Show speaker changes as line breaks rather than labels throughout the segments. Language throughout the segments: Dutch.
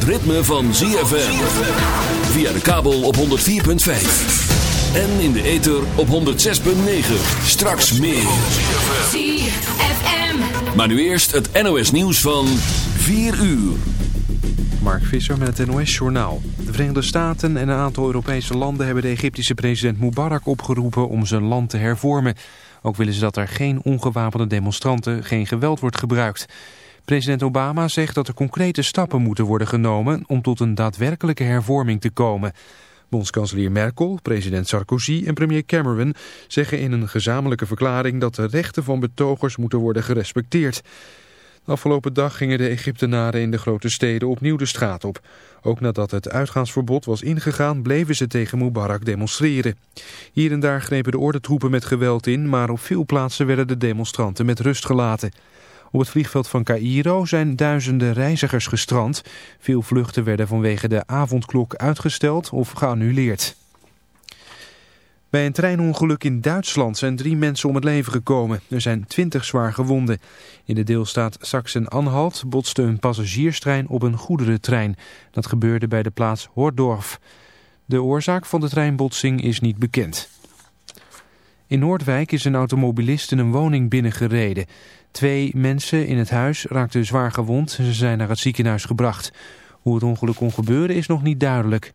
het ritme van ZFM. Via de kabel op 104.5. En in de ether op 106.9. Straks meer.
ZFM.
Maar nu eerst het NOS nieuws van 4 uur.
Mark Visser met het NOS-journaal. De Verenigde Staten en een aantal Europese landen hebben de Egyptische president Mubarak opgeroepen om zijn land te hervormen. Ook willen ze dat er geen ongewapende demonstranten, geen geweld wordt gebruikt. President Obama zegt dat er concrete stappen moeten worden genomen om tot een daadwerkelijke hervorming te komen. Bondskanselier Merkel, president Sarkozy en premier Cameron zeggen in een gezamenlijke verklaring dat de rechten van betogers moeten worden gerespecteerd. De afgelopen dag gingen de Egyptenaren in de grote steden opnieuw de straat op. Ook nadat het uitgaansverbod was ingegaan bleven ze tegen Mubarak demonstreren. Hier en daar grepen de ordentroepen met geweld in, maar op veel plaatsen werden de demonstranten met rust gelaten. Op het vliegveld van Cairo zijn duizenden reizigers gestrand. Veel vluchten werden vanwege de avondklok uitgesteld of geannuleerd. Bij een treinongeluk in Duitsland zijn drie mensen om het leven gekomen. Er zijn twintig zwaar gewonden. In de deelstaat Sachsen-Anhalt botste een passagierstrein op een goederentrein. Dat gebeurde bij de plaats Hordorf. De oorzaak van de treinbotsing is niet bekend. In Noordwijk is een automobilist in een woning binnengereden. Twee mensen in het huis raakten zwaar gewond en ze zijn naar het ziekenhuis gebracht. Hoe het ongeluk kon gebeuren is nog niet duidelijk.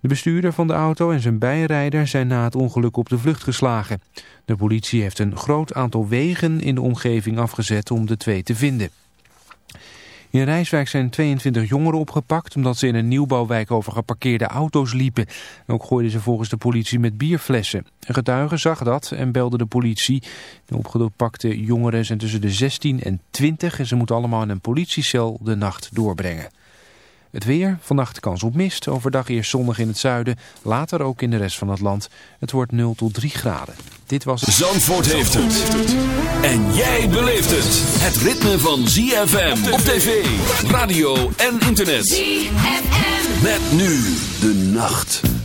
De bestuurder van de auto en zijn bijrijder zijn na het ongeluk op de vlucht geslagen. De politie heeft een groot aantal wegen in de omgeving afgezet om de twee te vinden. In Rijswijk zijn 22 jongeren opgepakt omdat ze in een nieuwbouwwijk over geparkeerde auto's liepen. Ook gooiden ze volgens de politie met bierflessen. Een getuige zag dat en belde de politie. De opgepakte jongeren zijn tussen de 16 en 20 en ze moeten allemaal in een politiecel de nacht doorbrengen. Het weer, vannacht kans op mist, overdag eerst zonnig in het zuiden, later ook in de rest van het land. Het wordt 0 tot 3 graden. Dit was het...
Zandvoort heeft het. En jij beleeft het. Het ritme van ZFM op tv, radio en internet.
ZFM.
Met nu de nacht.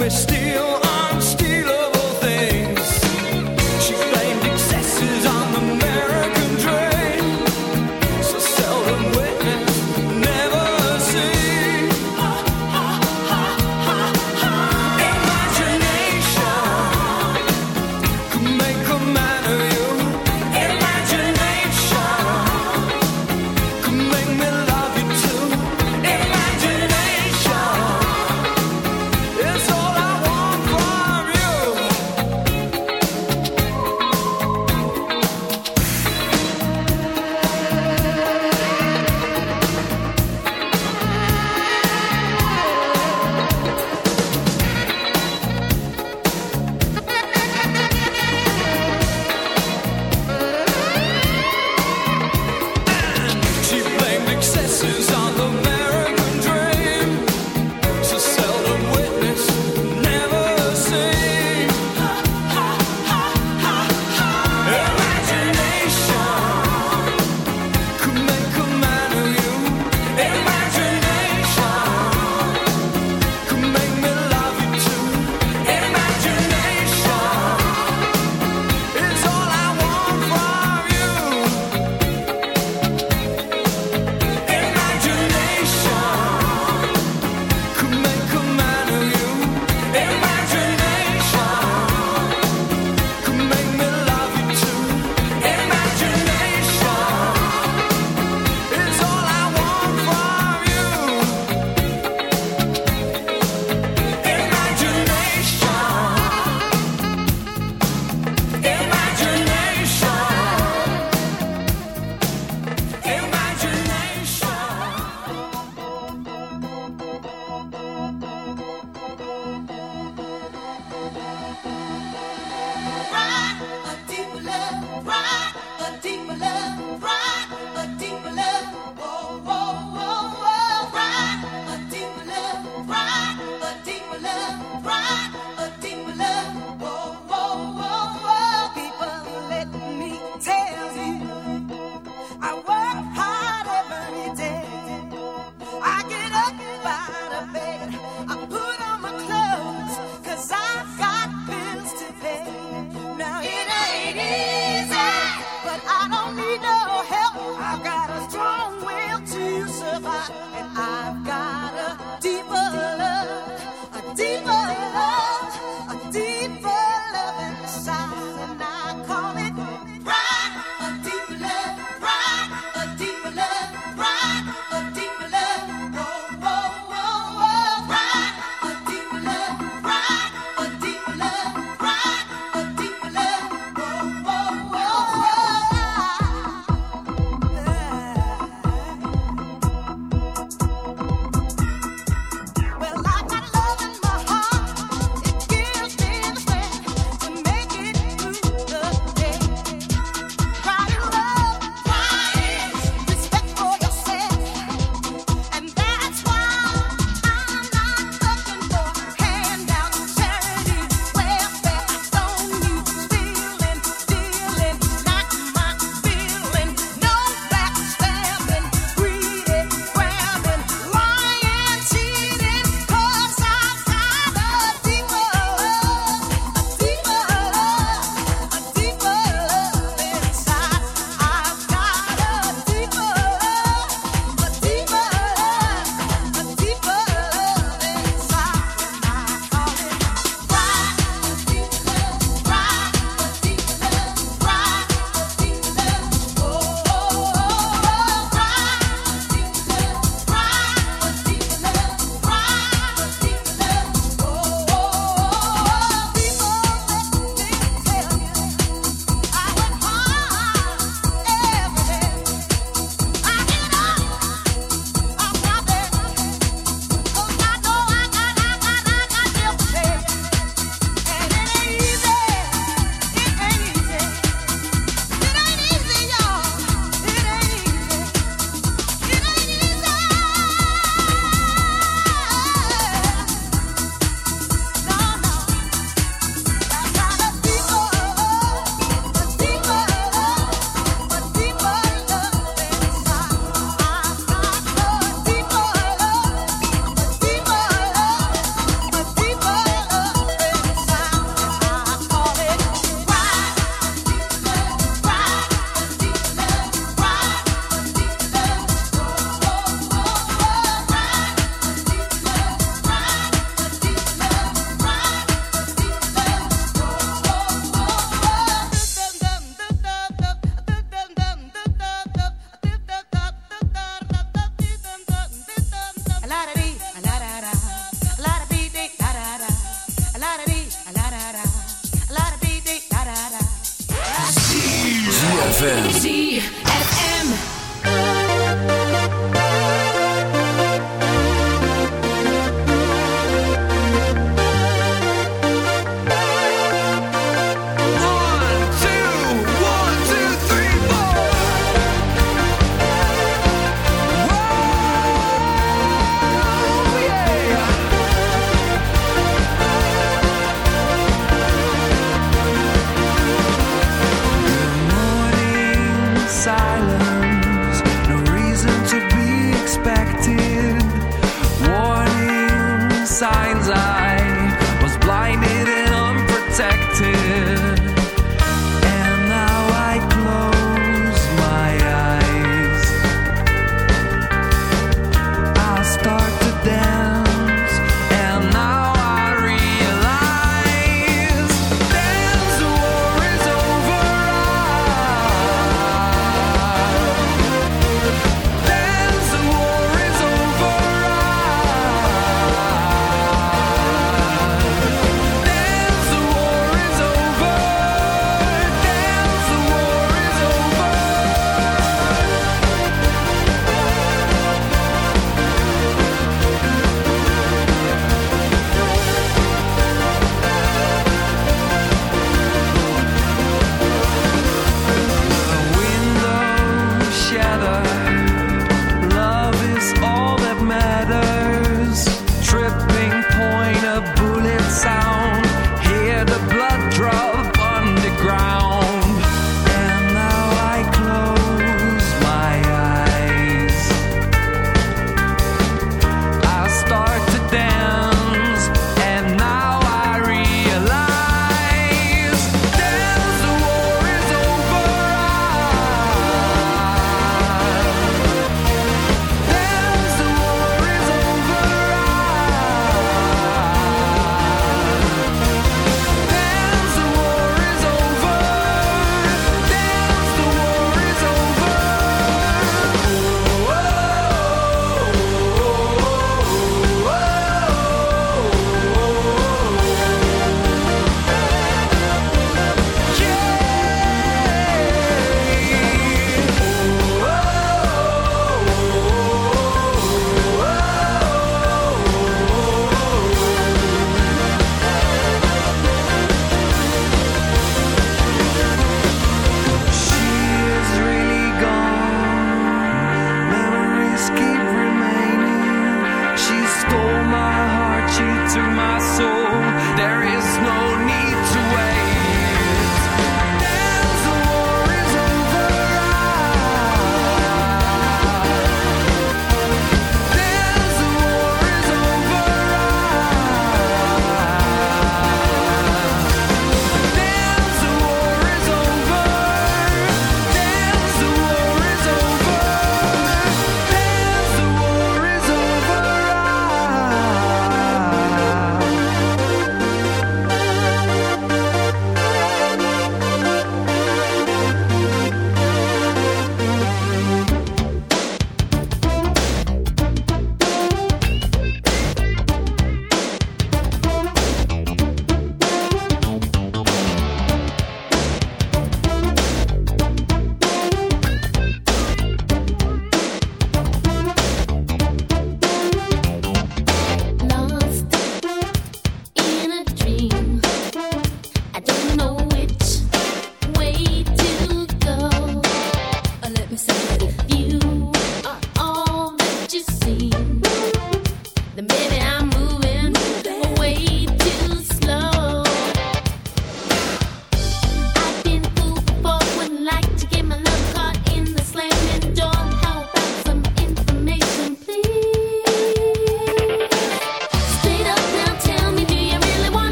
me still.
ZFM.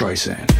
Streisand.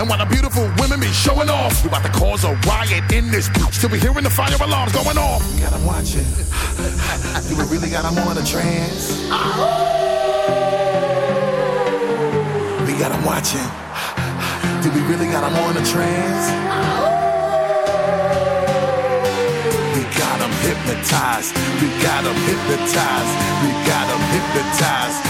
And while the beautiful women be showing off, we about to cause a riot in this bitch. Till we hearing the fire alarms going off. We got them watching. We really got them on a trance? We got them watching. Do we really got them on a trance? We got 'em hypnotized. We got them hypnotized. We got them hypnotized.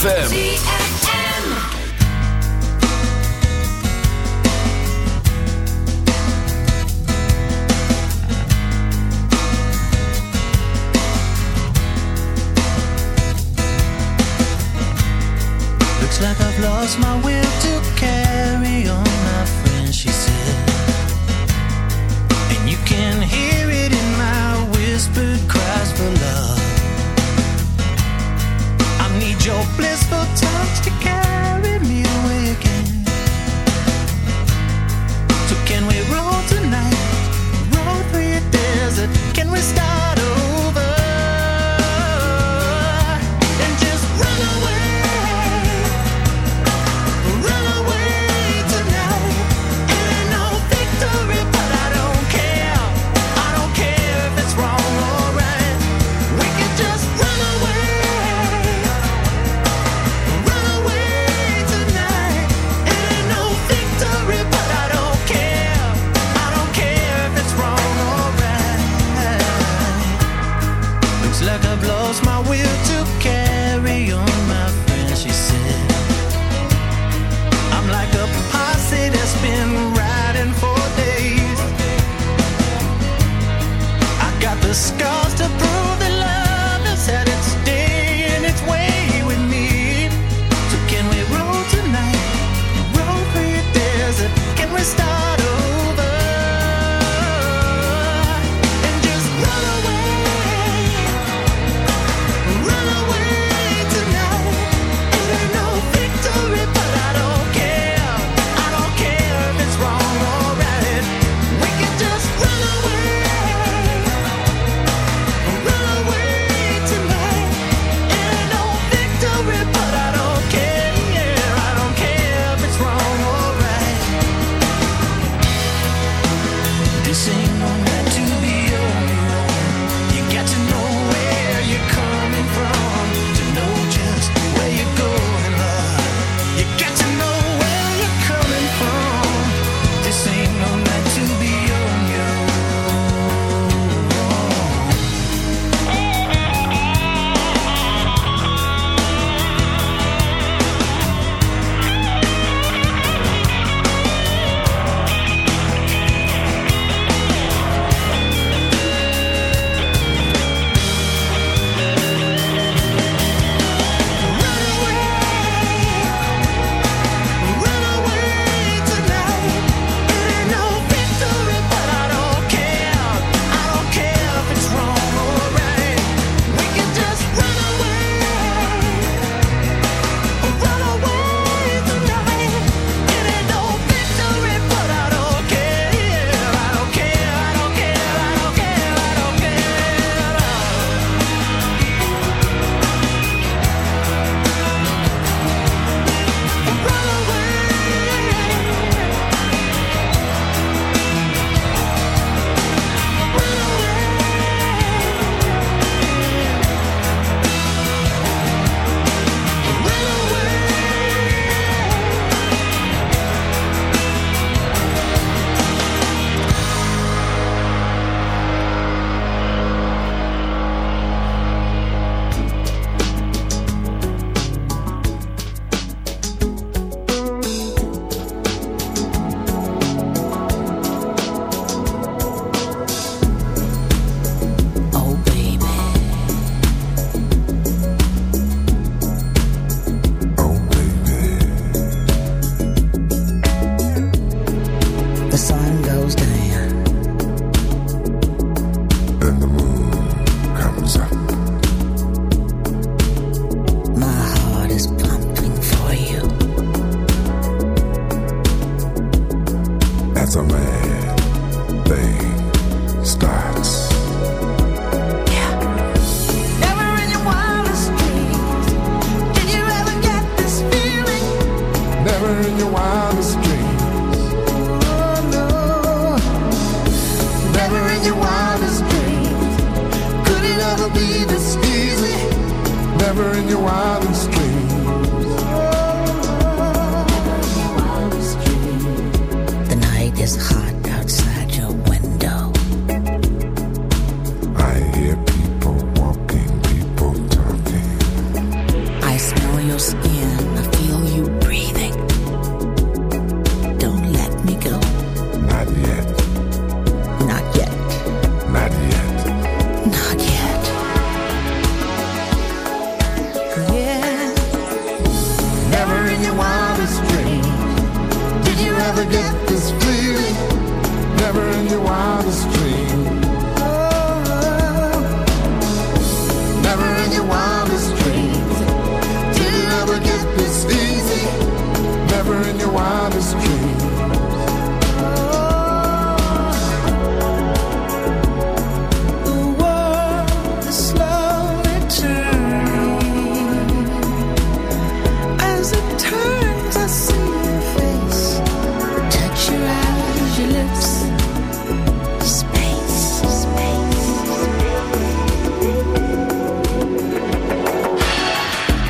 ZFM. Sun goes down.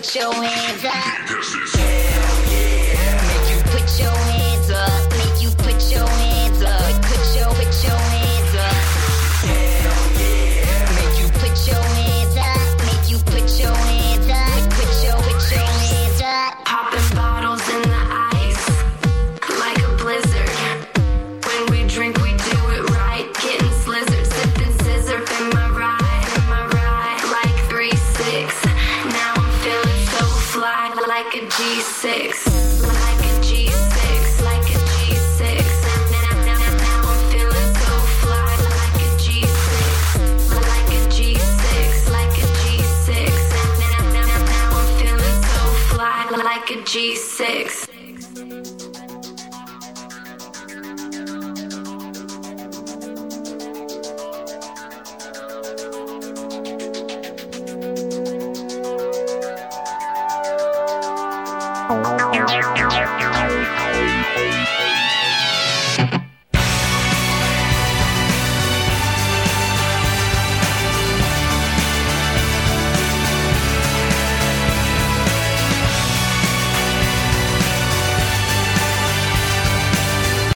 put your hands up.